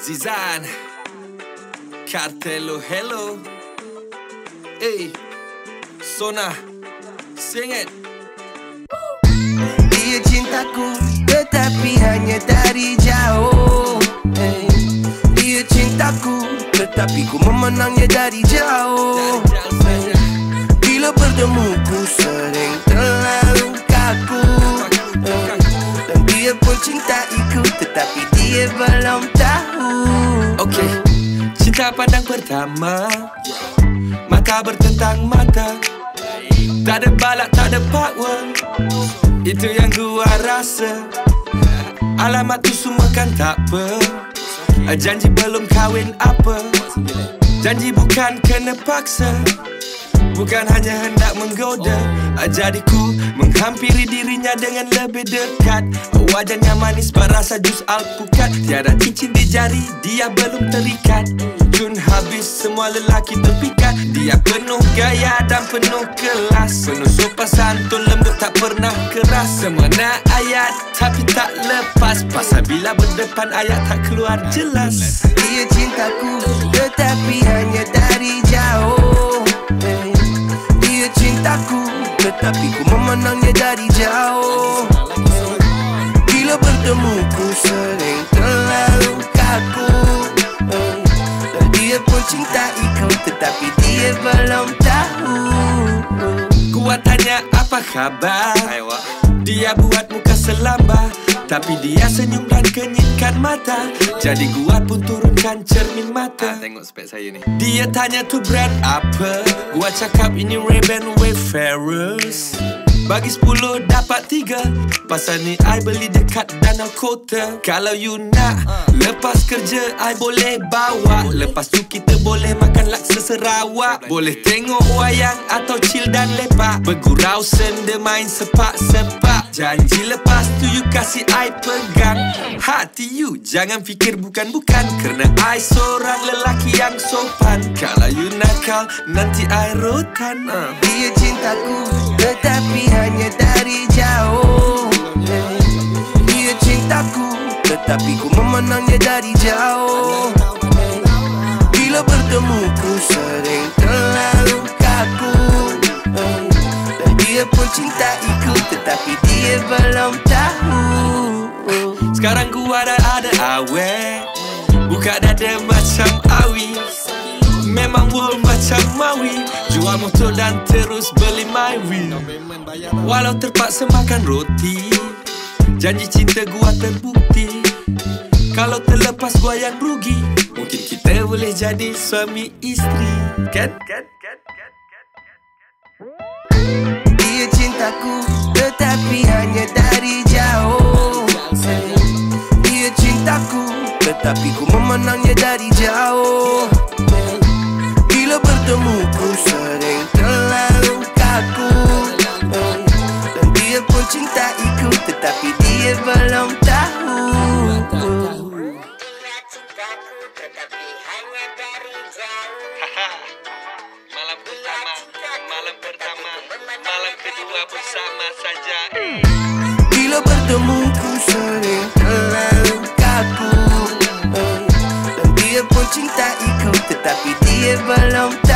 Zizan Cartelo hello Hey Sona Sing it Dia cintaku tetapi hanya dari jauh hey. Dia cintaku tetapi ku memenangnya dari jauh hey. Bila bertemu ku sering terlalu kaku hey. Dan dia pun cintaiku tetapi dia belum tahu Okay Cinta pandang pertama. Mata bertentang mata. Tak ada balak, tak ada power. Itu yang gua rasa. Alamat tu semua kan tak apa. Janji belum kahwin apa. Janji bukan kena paksa Bukan hanya hendak menggoda Jadi ku menghampiri dirinya dengan lebih dekat. Wajahnya manis berasa jus alpukat. Tiada cincin di jari, dia belum terikat. Jun habis semua lelaki terpikat. Dia penuh gaya dan penuh kelas. Penuh sopan santun lembut tak pernah keras. Semena ayat tapi tak lepas. Pasal bila berdepan ayat tak keluar jelas. Dia cintaku tetapi hanya dari jauh tetapi ku memenangnya dari jauh. Bila bertemu ku sering terlalu kaku. Dan dia pun cintaiku tetapi dia belum tahu Gua tanya apa khabar Dia buat muka selamba Tapi dia senyum dan kenyitkan mata. Jadi gua pun turunkan cermin mata. Tengok spek saya ni. Dia tanya tu brand apa? Gua cakap ini Ray-Ban Wayfarers. Bagi 10 dapat 3 Pasal ni I beli dekat Danau Kota. Kalau you nak Lepas kerja I boleh bawa. Lepas tu kita boleh makan laksa Sarawak. Boleh tengok wayang atau chill dan lepak. Bergurau senda main sepak-sepak Janji lepas tu you kasih I pegang Hati you jangan fikir bukan-bukan Kerana I seorang lelaki yang sopan Kalau you nakal nanti I rotan uh. Dia cintaku tetapi hanya dari jauh. Dia cintaku tetapi ku memenangnya dari jauh. Bila bertemu ku sering terlalu kaku. Dan dia pun cintaiku tetapi dia belum tahu Sekarang gua dah ada awet Buka dada macam awi Memang world macam mawi Jual motor dan terus beli my wheel Walau terpaksa makan roti Janji cinta gua terbukti Kalau terlepas gua yang rugi Mungkin kita boleh jadi suami isteri? Kan? Kan? Dia cintaku tetapi hanya dari jauh. Dia cintaku tetapi ku memenangnya dari jauh. Bila bertemu ku sering terlalu kaku. Dan dia pun cintaiku tetapi dia belum tahu malam kedua bersama saja eh. Bila bertemu ku sering terlalu kaku eh. Dan dia pun cintai kau tetapi dia belum tahu